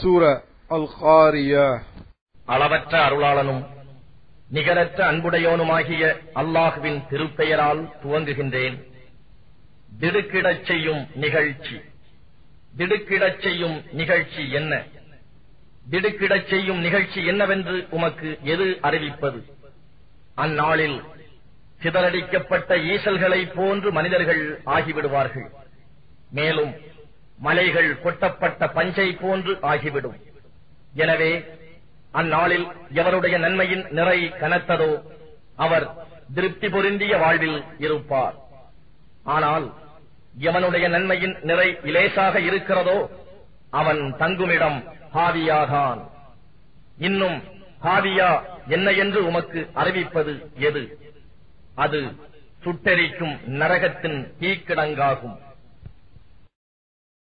சூர அல் காரியா அளவற்ற அருளாளனும் நிகரற்ற அன்புடையோனுமாகிய அல்லாஹுவின் திருப்பெயரால் துவங்குகின்றேன். திடுக்கிடச் செய்யும் நிகழ்ச்சி. திடுக்கிடச் செய்யும் நிகழ்ச்சி என்ன? திடுக்கிடச் செய்யும் நிகழ்ச்சி என்னவென்று உமக்கு எது அறிவிப்பது? அந்நாளில் சிதறடிக்கப்பட்ட ஈசல்களைப் போன்று மனிதர்கள் ஆகிவிடுவார்கள். மேலும் மலைகள் கொட்டப்பட்ட பஞ்சை போன்று ஆகிவிடும். எனவே அந்நாளில் எவருடைய நன்மையின் நிறை கனத்ததோ அவர் திருப்தி பொருந்திய வாழ்வில் இருப்பார். ஆனால் எவனுடைய நன்மையின் நிறை இலேசாக இருக்கிறதோ அவன் தங்குமிடம் ஹாவியாகான். இன்னும் ஹாவியா என்ன என்று உமக்கு அறிவிப்பது எது? அது சுட்டெரிக்கும் நரகத்தின் தீக்கிடங்காகும்.